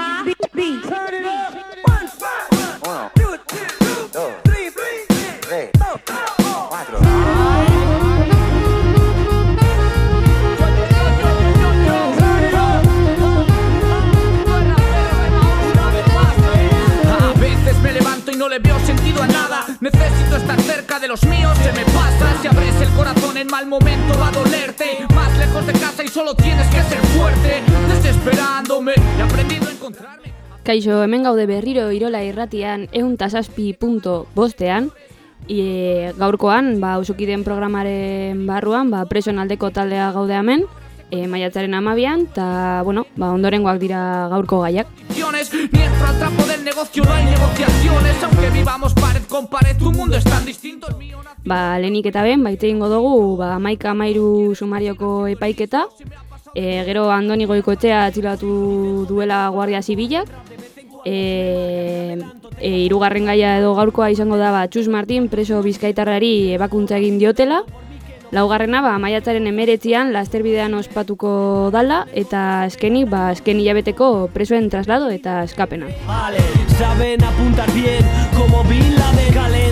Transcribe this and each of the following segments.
ma. Kaixo, hemen gaude berriro Irola irratian ehun tasazpi punto bostean, e, gaurkoan, ba, usukideen programaren barruan, ba, presoen aldeko taldea gaude hemen, e, maiatzaren amabian, eta, bueno, ba, ondorengoak dira gaurko gaiak. Ba, lehenik eta ben, baite ingo dugu, ba, maika mairu sumarioko epaiketa, e, gero Andoni Goikoetxea atxilatu duela Guardia Zibilak, e, e, irugarren gaia edo gaurkoa izango da ba, Txus Martin preso bizkaitarrari ebakuntza egin diotela, Laugarrena, ba, maiatzaren emeretzian, lasterbidean ospatuko dala, eta eskenik, ba, esken hilabeteko presoen traslado eta eskapena. Vale, saben apuntar bien como Bin Laden.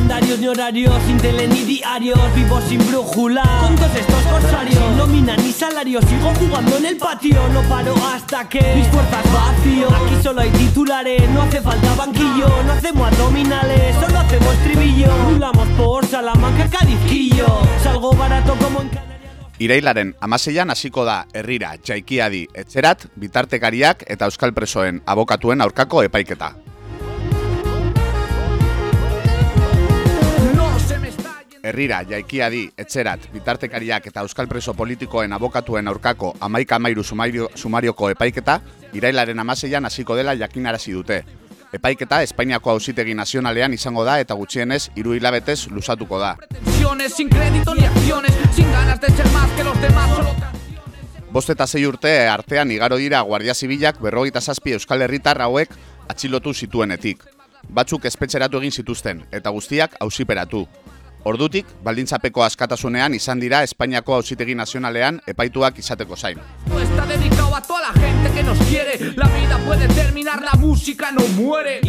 Calendarios ni horarios, sin tele ni diarios Vivo sin brújula, con todos estos corsarios Sin nómina ni salario, sigo jugando en el patio No paro hasta que mis fuerzas vacío. Aquí solo hay titulares, no hace falta banquillo No hacemos abdominales, solo hacemos tribillo Rulamos por Salamanca, Cadizquillo Salgo barato Irailaren amaseian hasiko da herrira jaikiadi etzerat, bitartekariak eta euskal presoen abokatuen aurkako epaiketa. Herrira jaikiadi etzerat, bitartekariak eta euskal preso politikoen abokatuen aurkako amaika amairu sumario, sumarioko epaiketa, irailaren amaseian hasiko dela jakinarazi dute. Epaiketa Espainiako auzitegi nazionalean izango da eta gutxienez hiru hilabetez luzatuko da. Bost eta sei urte artean igaro dira Guardia Zibilak berrogeita zazpi Euskal Herritar hauek atxilotu zituenetik. Batzuk espetxeratu egin zituzten, eta guztiak auziperatu. Ordutik, baldintzapeko askatasunean izan dira Espainiako auzitegi nazionalean epaituak izateko zain. No está dedicado a toda la gente que nos quiere. La vida puede terminar, la música no muere.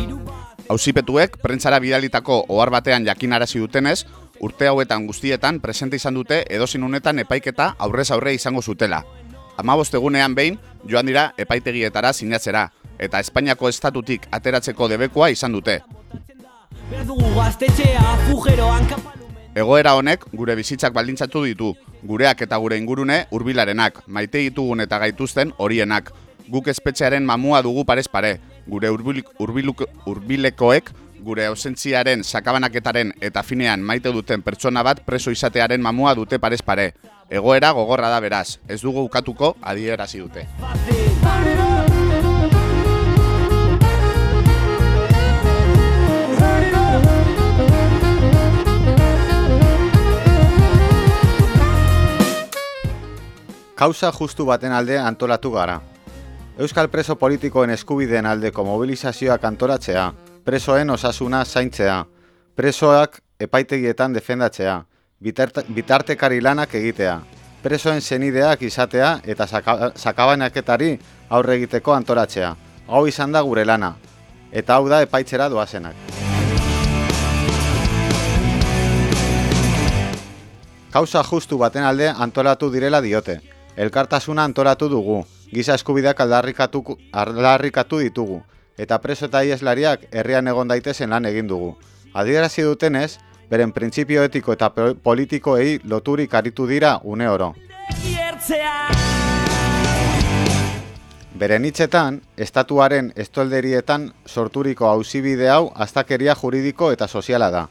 Auzipetuek prentzara bidalitako ohar batean jakinarazi dutenez, urte hauetan guztietan presente izan dute edozin unetan epaiketa aurrez aurre izango zutela. Amabost egunean behin, joan dira epaitegietara sinatzera, eta Espainiako estatutik ateratzeko debekoa izan dute. Egoera honek gure bizitzak baldintzatu ditu, gureak eta gure ingurune hurbilarenak, maite ditugun eta gaituzten horienak. Guk espetxearen mamua dugu parez pare, gure hurbilekoek, gure ausentziaren sakabanaketaren eta finean maite duten pertsona bat preso izatearen mamua dute parez pare. Egoera gogorra da beraz, ez dugu ukatuko adierazi dute. Kausa justu baten alde antolatu gara. Euskal preso politikoen eskubideen aldeko mobilizazioak antolatzea, presoen osasuna zaintzea, presoak epaitegietan defendatzea, bitarte, bitartekari lanak egitea, presoen senideak izatea eta saka, sakabanaketari aurre egiteko antolatzea. Hau izan da gure lana, eta hau da epaitzera doazenak. Kausa justu baten alde antolatu direla diote. Elkartasuna antolatu dugu, giza eskubideak aldarrikatu, ditugu, eta preso eta ieslariak herrian egon daitezen lan egin dugu. Adierazi dutenez, beren printzipio etiko eta po- politikoei loturik aritu dira une oro. Beren hitzetan, estatuaren estolderietan sorturiko auzibide hau astakeria juridiko eta soziala da.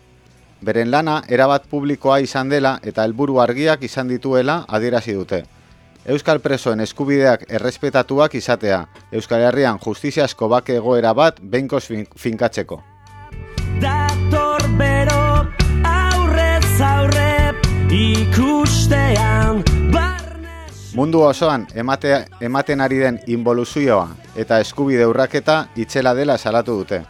Beren lana erabat publikoa izan dela eta helburu argiak izan dituela adierazi dute. Euskal presoen eskubideak errespetatuak izatea, Euskal Herrian justiziasko bake egoera bat behinkoz fin- finkatzeko. Dator bero aurrez aurre ikustean Mundu osoan emate, ematen ari den involuzioa eta eskubide urraketa itzela dela salatu dute.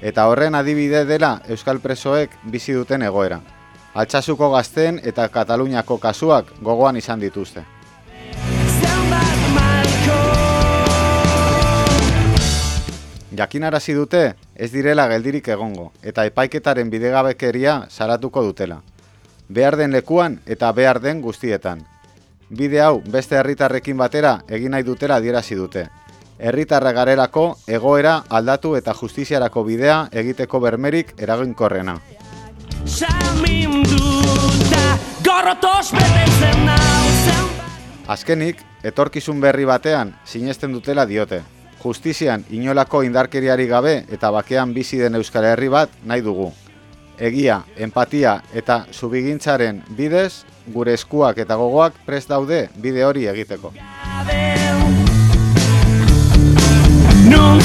Eta horren adibide dela Euskal presoek bizi duten egoera. Altsasuko gazteen eta Kataluniako kasuak gogoan izan dituzte. Jakinarazi dute ez direla geldirik egongo eta epaiketaren bidegabekeria saratuko dutela. Behar den lekuan eta behar den guztietan. Bide hau beste herritarrekin batera egin nahi dutela adierazi dute. Herritarra garelako egoera aldatu eta justiziarako bidea egiteko bermerik eraginkorrena. Azkenik, etorkizun berri batean sinesten dutela diote. Justizian inolako indarkeriari gabe eta bakean bizi den Euskal Herri bat nahi dugu. Egia, empatia eta zubigintzaren bidez, gure eskuak eta gogoak prest daude bide hori egiteko. Nun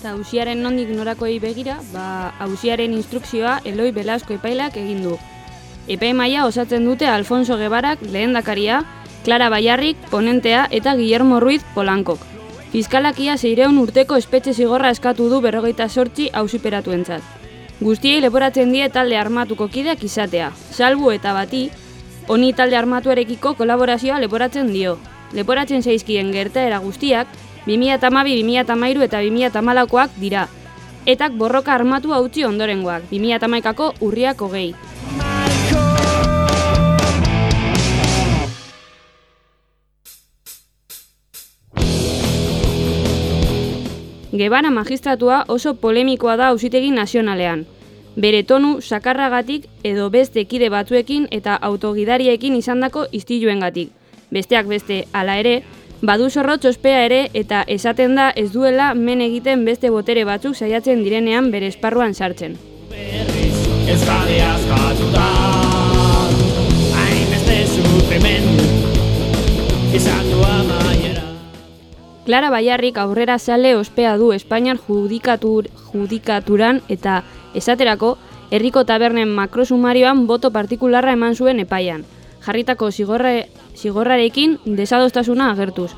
Eta hausiaren nondik norakoei begira, ba, hausiaren instrukzioa Eloi Belasko epailak egin du. Epaimaia osatzen dute Alfonso Gebarak lehendakaria, Clara Baiarrik ponentea eta Guillermo Ruiz Polankok. Fiskalakia zeireun urteko espetxe zigorra eskatu du berrogeita sortzi hausiperatuentzat. Guztiei leporatzen die talde armatuko kideak izatea, salbu eta bati, honi talde armatuarekiko kolaborazioa leporatzen dio. Leporatzen zaizkien gertaera guztiak, 2012, 2013 eta 2014koak dira. Etak borroka armatu utzi ondorengoak, 2011ko urriak hogei. Gebara magistratua oso polemikoa da auzitegi nazionalean. Bere tonu sakarragatik edo beste kide batzuekin eta autogidariekin izandako istiluengatik. Besteak beste hala ere, badu zorrotz ospea ere eta esaten da ez duela men egiten beste botere batzuk saiatzen direnean bere esparruan sartzen. Euskadi askatuta Hainbeste sufrimendu Izan du amaiera Clara Baiarrik aurrera sale ospea du Espainiar judikatur, judikaturan eta esaterako herriko tabernen makrosumarioan boto partikularra eman zuen epaian. Jarritako zigorra, zigorrarekin desadostasuna agertuz.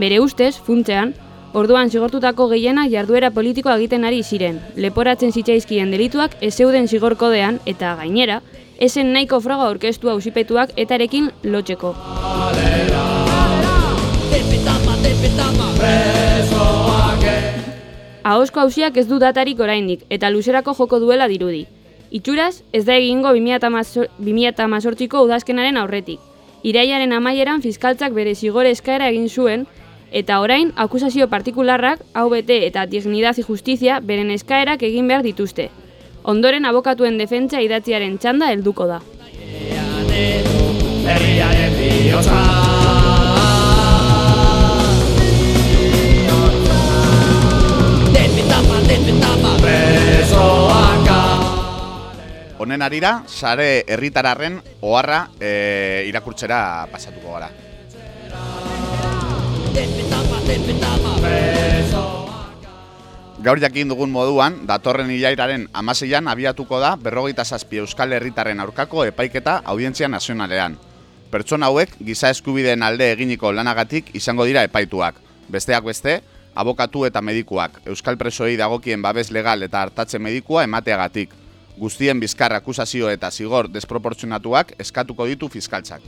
Bere ustez, funtzean, orduan zigortutako gehienak jarduera politikoa egiten ari ziren, leporatzen zitzaizkien delituak ez zeuden zigorkodean eta gainera, esen nahiko froga aurkeztu auzipetuak etarekin lotzeko. Ahosko hausiak ez du datarik oraindik eta luzerako joko duela dirudi. Itxuraz, ez da egingo 2018ko udazkenaren aurretik. Iraiaren amaieran fiskaltzak bere zigore eskaera egin zuen, eta orain akusazio partikularrak, hau bete eta dignidad justizia beren eskaerak egin behar dituzte. Ondoren abokatuen defentsa idatziaren txanda helduko da. Herriaren bihotza Honen arira, sare herritararren oharra e, irakurtzera pasatuko gara. Gaur jakin dugun moduan, datorren ilairaren amaseian abiatuko da berrogeita zazpi euskal herritarren aurkako epaiketa audientzia nazionalean. Pertsona hauek giza eskubideen alde eginiko lanagatik izango dira epaituak. Besteak beste, abokatu eta medikuak, euskal presoei dagokien babes legal eta hartatze medikua emateagatik. Guztien bizkar akusazio eta zigor desproportzionatuak eskatuko ditu fiskaltzak.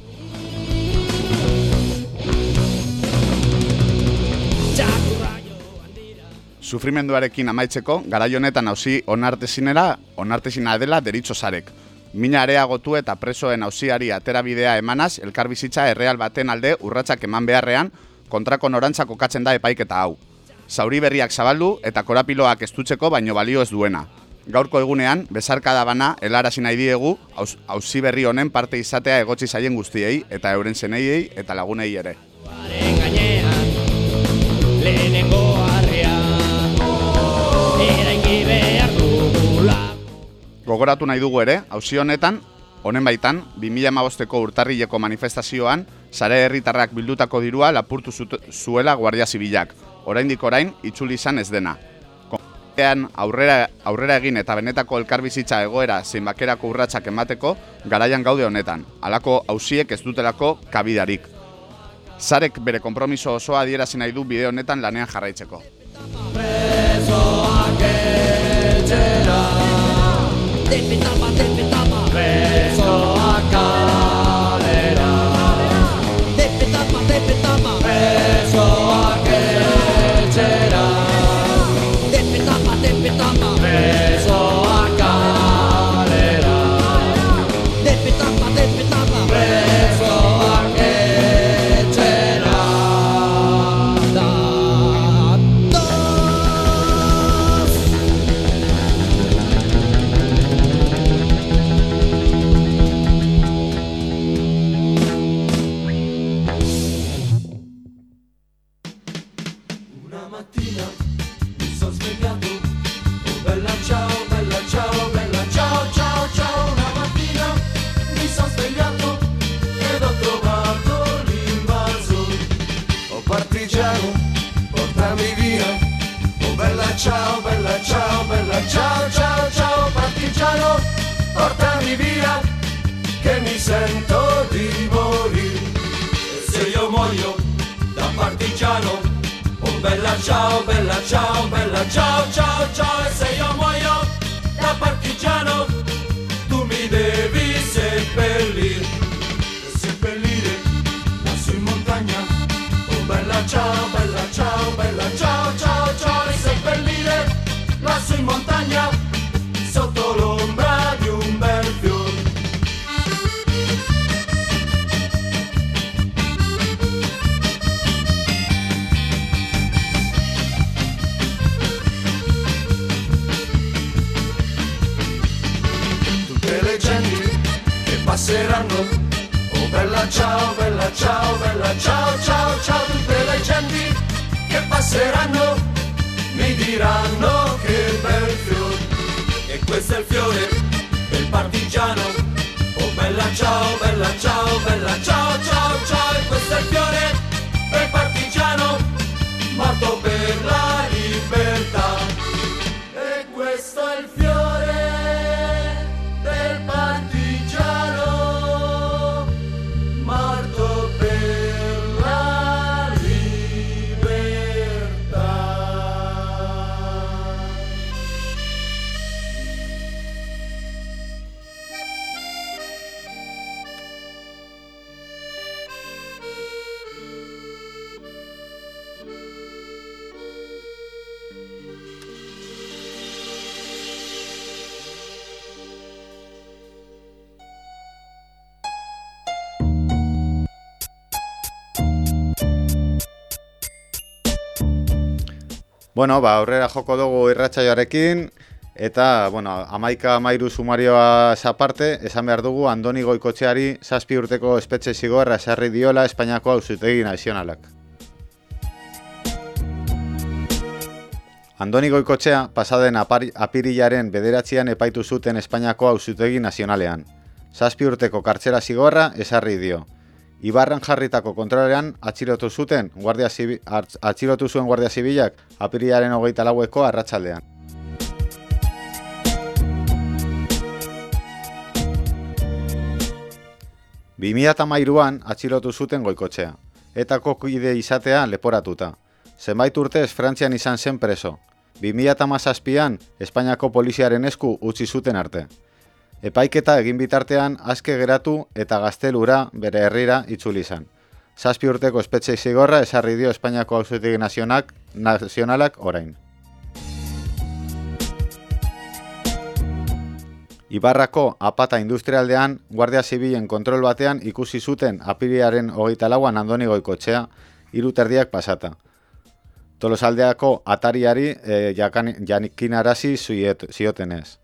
Sufrimenduarekin amaitzeko, garai honetan hauzi onartezinera, onartezina dela deritzo zarek. Mina areagotu eta presoen hauziari aterabidea emanaz, elkarbizitza erreal baten alde urratsak eman beharrean, kontrako norantza kokatzen da epaiketa hau. Zauri berriak zabaldu eta korapiloak estutzeko baino balio ez duena. Gaurko egunean, bezarkada bana helarazi nahi diegu, auzi berri honen parte izatea egotzi zaien guztiei eta euren zeneiei eta lagunei ere. Gogoratu nahi dugu ere, auzi honetan, honen baitan, 2015ko urtarrileko manifestazioan, sare herritarrak bildutako dirua lapurtu zuela Guardia Zibilak. Oraindik orain, itzuli izan ez dena. Konfean aurrera, aurrera egin eta benetako elkarbizitza egoera zein bakerako urratsak emateko, garaian gaude honetan. Halako auziek ez dutelako kabidarik. Zarek bere konpromiso osoa adierazi nahi du bideo honetan lanean jarraitzeko. Depetama, depetama Presoak kalera Depetama, partigiano, muchachos. Bueno, ba, aurrera joko dugu irratsaioarekin eta, bueno, amaika amairu sumarioa aparte, esan behar dugu Andoni Goikotxeari zazpi urteko espetxe zigorra esarri diola Espainiako auzitegi nazionalak. Andoni Goikotxea pasaden apirilaren bederatzean epaitu zuten Espainiako auzitegi nazionalean. Zazpi urteko kartzera zigorra esarri dio. Ibarran jarritako kontrolean atxilotu zuten guardia zibi, atxilotu zuen guardia zibilak apirilaren hogeita laueko arratsaldean. Bi an atxilotu zuten goikotxea, eta kokide izatea leporatuta. Zenbait urtez Frantzian izan zen preso. 2017an Espainiako poliziaren esku utzi zuten arte. Epaiketa egin bitartean aske geratu eta gaztelura bere herrira itzuli izan. Zazpi urteko espetxe zigorra esarri dio Espainiako auzitegi nazionak, nazionalak orain. Ibarrako apata industrialdean, Guardia Zibilen kontrol batean ikusi zuten apiriaren hogeita lauan Andoni Goikotxea, hiru terdiak pasata. Tolosaldeako atariari e, jakan, janikinarazi ziet- ziotenez.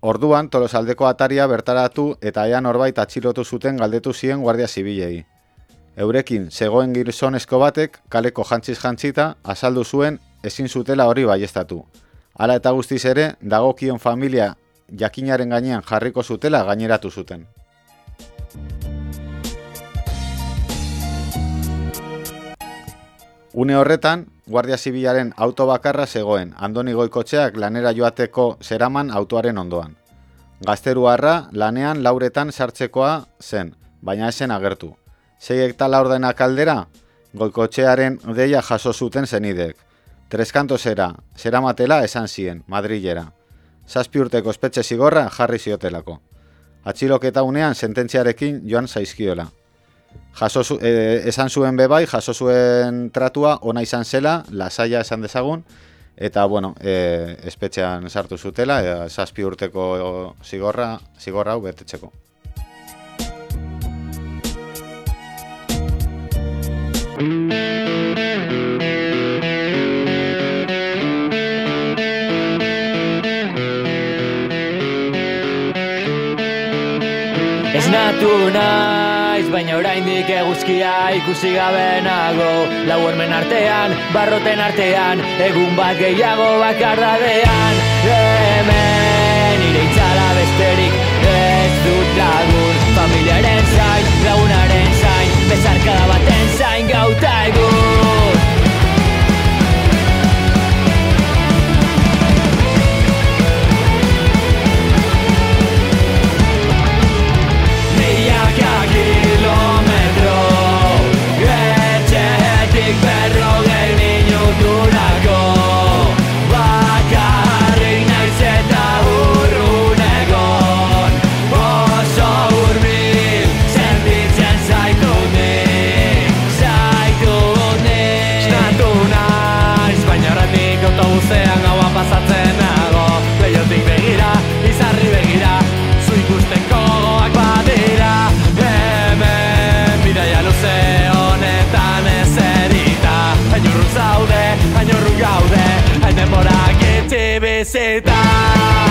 Orduan, Tolosaldeko ataria bertaratu eta ean norbait atxilotu zuten galdetu zien Guardia Zibilei. Eurekin, zegoen gizonezko batek, kaleko jantziz jantzita, azaldu zuen ezin zutela hori baiestatu. Hala eta guztiz ere, dagokion familia jakinaren gainean jarriko zutela gaineratu zuten. Une horretan, Guardia Zibilaren auto bakarra zegoen, Andoni Goikotxeak lanera joateko zeraman autoaren ondoan. Gazteruarra lanean lauretan sartzekoa zen, baina esen agertu. Sei eta laurdenak aldera, Goikotxearen deia jaso zuten zenidek. Treskanto zera, zeramatela esan zien, Madrilera. Zazpi urteko espetxe zigorra jarri ziotelako. Atxiloketa unean sententziarekin joan zaizkiola. Jaso zu, e, esan zuen bebai, jaso zuen tratua ona izan zela, lasaia esan dezagun, eta bueno, e, espetxean sartu zutela, e, zazpi urteko zigorra, zigorra hau betetzeko. Ez natu naiz, baina oraindik eguzkia ikusi gabe nago. Lau hormen artean, barroten artean, egun bat gehiago bakardadean. Hemen nire itzala besterik ez dut lagun. Familiaren zain, lagunaren zain, bezarkada baten zain gauta egun necesitas.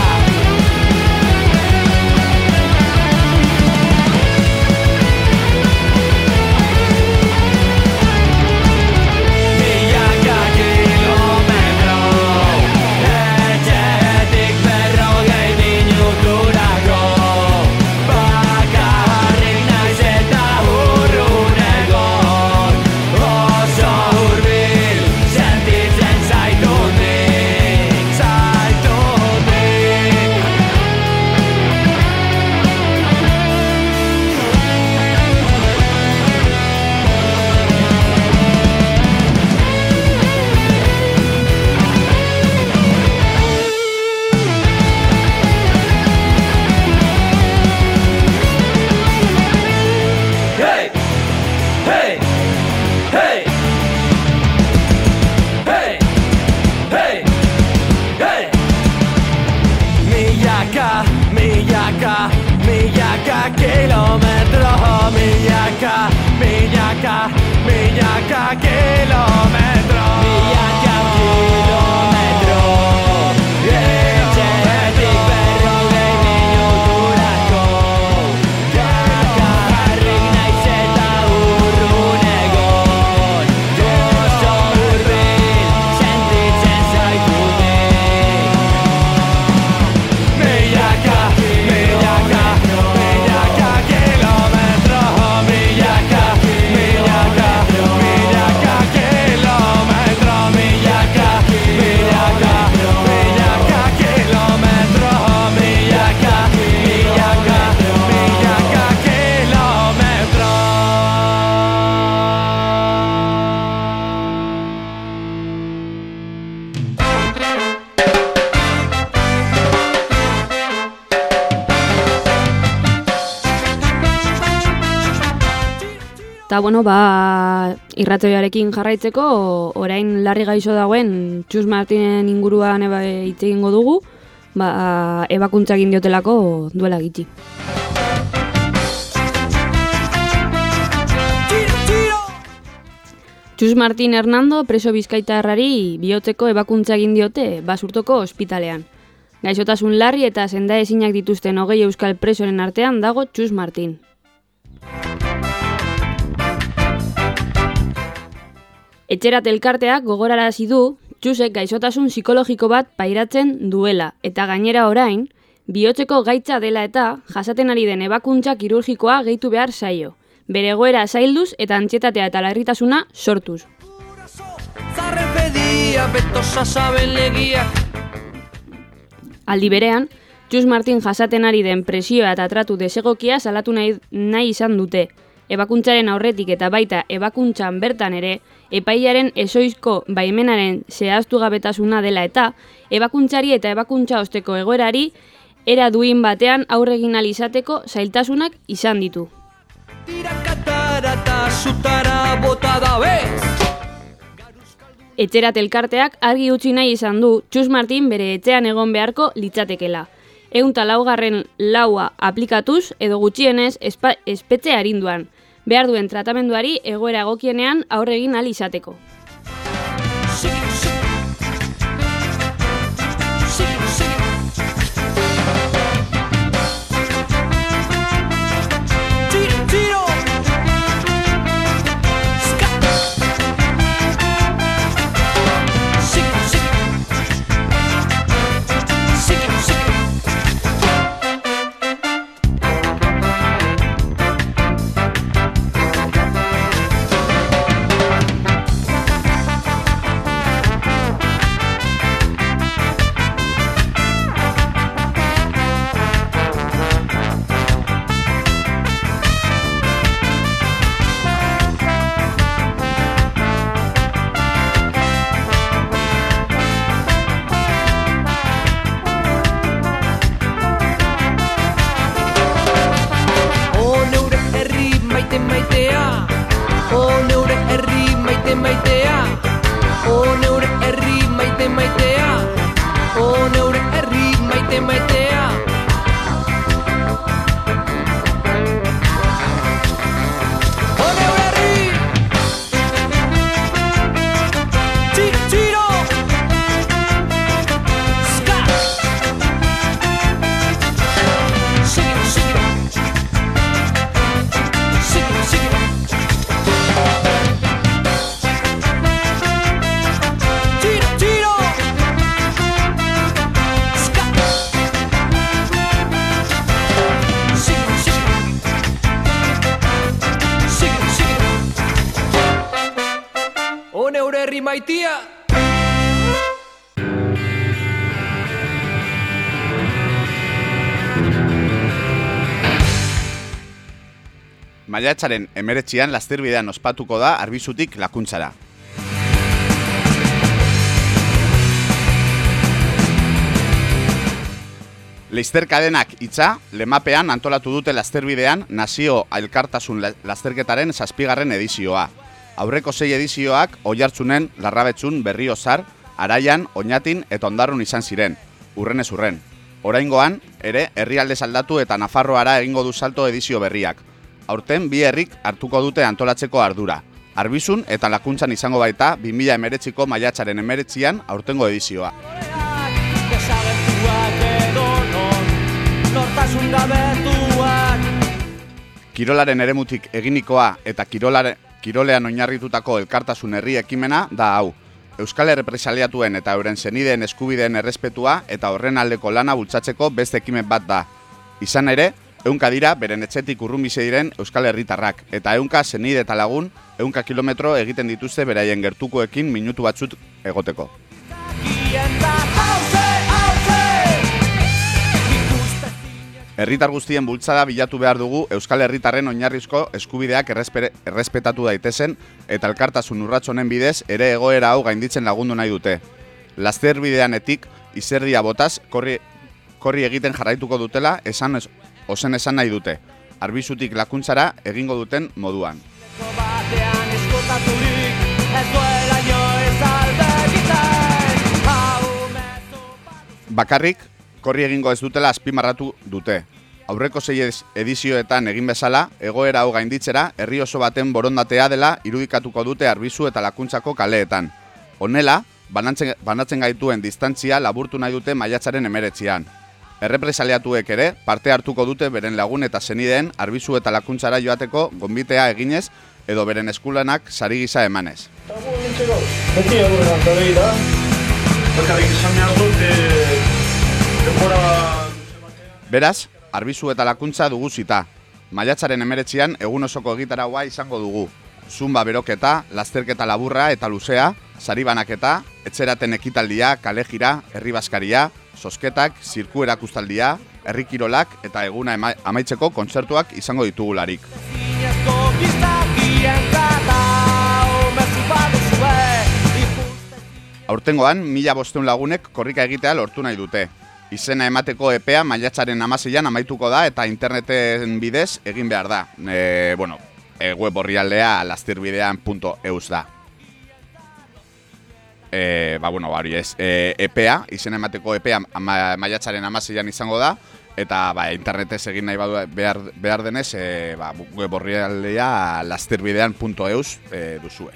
Eta, bueno, ba, irratzoiarekin jarraitzeko, orain larri gaixo dagoen Txus Martinen inguruan eba egingo dugu, ba, ebakuntza egin diotelako duela gitxi. Txus Martin Hernando preso bizkaitarrari bihotzeko ebakuntza egin diote basurtoko ospitalean. Gaixotasun larri eta senda ezinak dituzten hogei euskal presoren artean dago Txus Martin. Etxerat elkarteak gogorarazi du Txusek gaixotasun psikologiko bat pairatzen duela eta gainera orain bihotzeko gaitza dela eta jasaten ari den ebakuntza kirurgikoa gehitu behar zaio. Bere egoera zailduz eta antxetatea eta larritasuna sortuz. Aldi berean, Txus Martin jasaten ari den presioa eta tratu desegokia salatu nahi, nahi izan dute. Ebakuntzaren aurretik eta baita ebakuntzan bertan ere, epaiaren esoizko baimenaren zehaztu gabetasuna dela eta, ebakuntzari eta ebakuntza osteko egoerari, era duin batean aurregin izateko zailtasunak izan ditu. Etxerat elkarteak argi utzi nahi izan du Txus Martin bere etxean egon beharko litzatekela. Eunta laugarren laua aplikatuz edo gutxienez espa, espetxe arinduan. Behar duen tratamenduari egoera egokienean aurregin ahal izateko. Maiatzaren emeretxian lasterbidean ospatuko da arbizutik lakuntzara. Leister kadenak hitza, lemapean antolatu dute lasterbidean nazio elkartasun la- lasterketaren zazpigarren edizioa. Aurreko sei edizioak oihartzunen, larrabetzun, berriozar, araian, oinatin eta ondarrun izan ziren, urrenez urren. Oraingoan, ere, herrialde aldatu eta Nafarroara egingo du salto edizio berriak. Aurten bi herrik hartuko dute antolatzeko ardura. Arbizun eta lakuntzan izango baita 2000 emeretziko maiatzaren emeretzian aurtengo edizioa. Kirolaren eremutik eginikoa eta kirolare, kirolean oinarritutako elkartasun herri ekimena da hau. Euskal Errepresaliatuen eta euren zenideen eskubideen errespetua eta horren aldeko lana bultzatzeko beste ekimen bat da. Izan ere, eunka dira beren etxetik urrun bizi diren Euskal Herritarrak eta eunka zenide eta lagun eunka kilometro egiten dituzte beraien gertukoekin minutu batzut egoteko. Herritar guztien bultzada bilatu behar dugu Euskal Herritarren oinarrizko eskubideak errespere- errespetatu daitezen eta elkartasun urrats honen bidez ere egoera hau gainditzen lagundu nahi dute. Laster bideanetik izerdia botaz korri, korri egiten jarraituko dutela esan ozen esan nahi dute. Arbizutik lakuntzara egingo duten moduan. Bakarrik, korri egingo ez dutela azpimarratu dute. Aurreko ez- edizioetan egin bezala, egoera hau gainditzera, herri oso baten borondatea dela irudikatuko dute arbizu eta lakuntzako kaleetan. Honela, banatzen, banatzen gaituen distantzia laburtu nahi dute maiatzaren emeretzian. Errepresaliatuek ere, parte hartuko dute beren lagun eta zenideen arbizu eta lakuntzara joateko gonbitea eginez edo beren eskulanak sari gisa emanez. E, denbora Beraz, arbizu eta lakuntza dugu zita. Maiatzaren emeretzian egun osoko egitaraua izango dugu. Zumba beroketa, lasterketa laburra eta luzea, sari banaketa, etxeraten ekitaldia, kalejira, herri baskaria, sosketak, zirku erakustaldia, herri kirolak eta eguna amaitzeko kontzertuak izango ditugularik. Aurtengoan, mila bosteun lagunek korrika egitea lortu nahi dute. Izena emateko epea maiatzaren amaseian amaituko da eta interneten bidez egin behar da. E, bueno, e, web orrialdea lastirbidean.eus da. E, ba, bueno, hori ez. E, epea, izena emateko epea ama, maiatzaren amaseian izango da. Eta ba, internetez egin nahi badu behar, behar denez, e, ba, web orrialdea lastirbidean.eus e, duzue.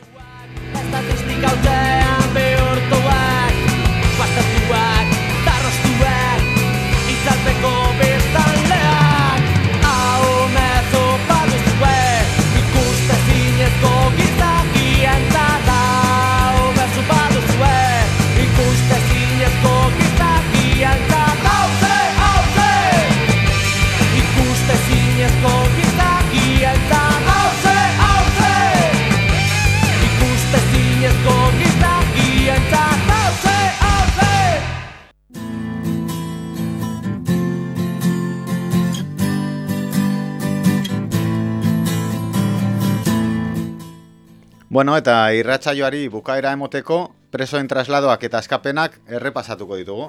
Bueno, eta irratsaioari bukaera emoteko, presoen trasladoak eta askapenak errepasatuko ditugu.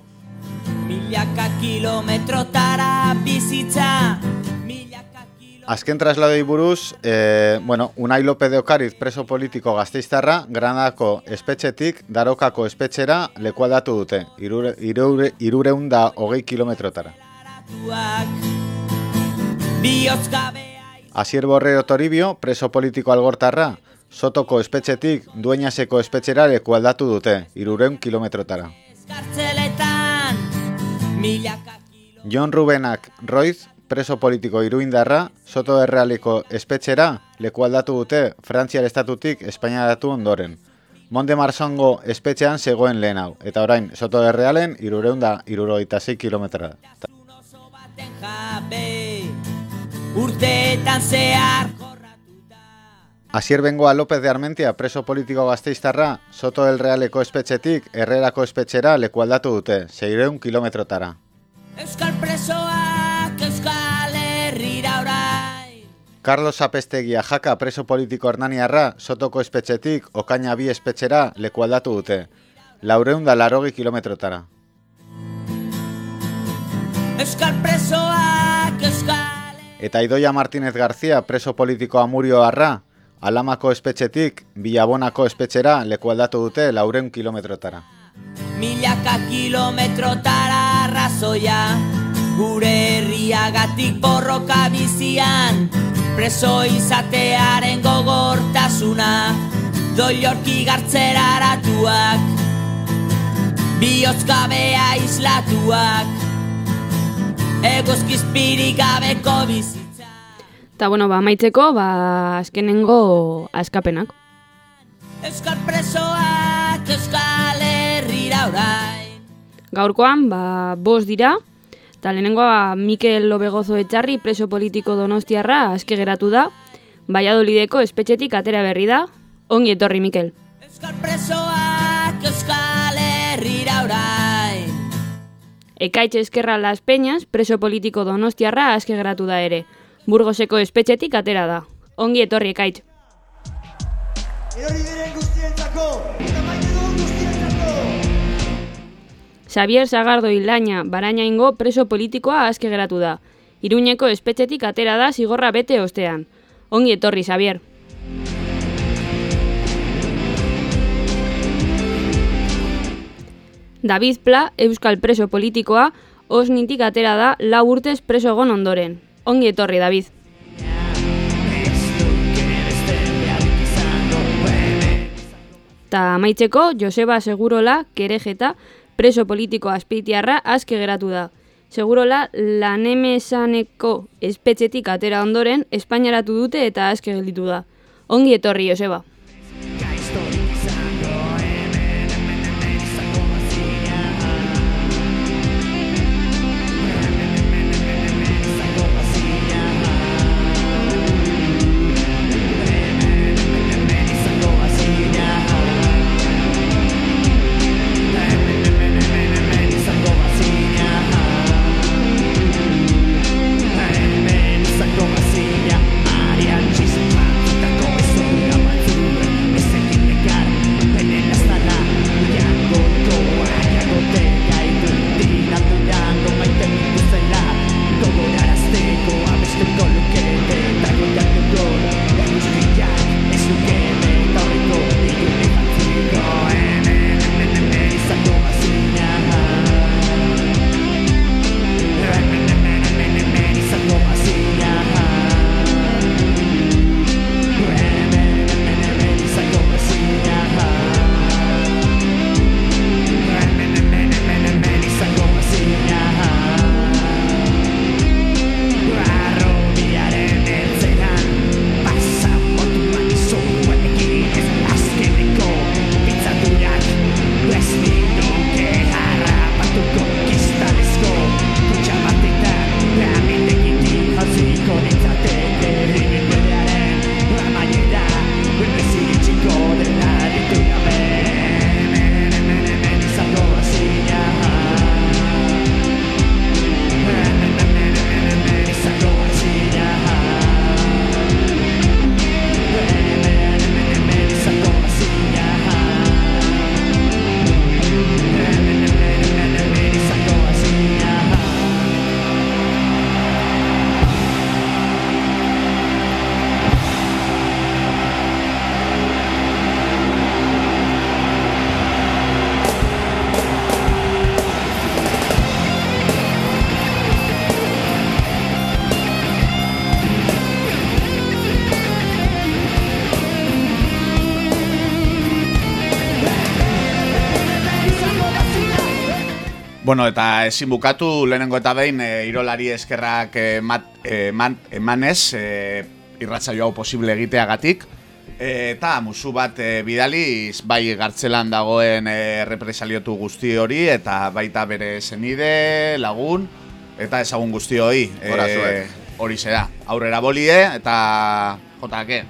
Milaka kilometrotara bizitza Milaka kilo Azken trasladoi buruz, e, bueno, Unai López de Ocariz preso politiko gazteiztarra, Granadako espetxetik Darokako espetxera lekualdatu dute, irure, irure, irureun da hogei kilometrotara. Asier Borrero Toribio, preso politiko algortarra, Sotoko espetxetik Dueñaseko espetxera lekualdatu dute, irureun kilometrotara. Jon Rubenak Roiz, preso politiko iruindarra, Soto Errealiko espetxera lekualdatu dute Frantziar estatutik Espainiaratu ondoren. Monde Marsongo espetxean zegoen lehen hau, eta orain Soto Errealen irureunda irurogeita zei kilometra. Urteetan zehar jorratuta Asier Bengoa López de Armentia, preso politiko gazteiztarra, Soto del Realeko espetxetik Herrerako espetxera lekualdatu dute, 600 kilometrotara. Euskal presoak Euskal Herrira orain Carlos Apestegia jaka preso politiko hernaniarra Sotoko espetxetik Okaina bi espetxera lekualdatu dute, laureun da larogi kilometrotara. Euskal presoak Euskal Eta Idoia Martínez Garzia preso politiko amurioarra, Alamako espetxetik Bilabonako espetxera lekualdatu dute laureun kilometrotara. Milaka kilometrotara arrazoia Gure herriagatik borroka bizian Preso izatearen gogortasuna Doiorki gartzeraratuak Bihotzgabea islatuak Egozkizpirik gabeko bizitza Eta bueno, ba, maitzeko, ba, azkenengo askapenak. Euskal presoak Euskal Herrira orain. Gaurkoan, ba, bost dira, eta lehenengoa Mikel Lobegozo Etxarri preso politiko donostiarra aske geratu da, Valladolideko espetxetik atera berri da, ongi etorri Mikel. Euskal presoak Euskal Herrira orain. Ekaitz eskerra Las Peñas, preso politiko donostiarra aske geratu da ere, Burgoseko espetxetik atera da. Ongi etorri Ekaitz. Erori diren guztientzako, eta maite dugun guztientzako. Xavier Sagardo Ilaña Barañaingo preso politikoa aske geratu da. Iruñeko espetxetik atera da zigorra bete ostean. Ongi etorri, Xavier. David Pla, euskal preso politikoa, osnitik atera da lau urtez preso egon ondoren. Ongi etorri, David. Ta amaitzeko, Joseba Segurola, kerejeta, preso politiko azpeitiarra aske geratu da. Segurola, lanemesaneko espetxetik atera ondoren, Espainiaratu dute eta aske gelditu da. Ongi etorri, Joseba. Bueno, eta ezin bukatu lehenengo eta behin e, irolari eskerrak emat, eman, emanez e, irratzaio hau posible egiteagatik. E, eta musu bat e, bidaliz bai gartzelan dagoen e, represaliotu guzti hori eta baita bere senide, lagun eta ezagun guzti hori. Zuek. Hori zera, aurrera bolie eta jotake.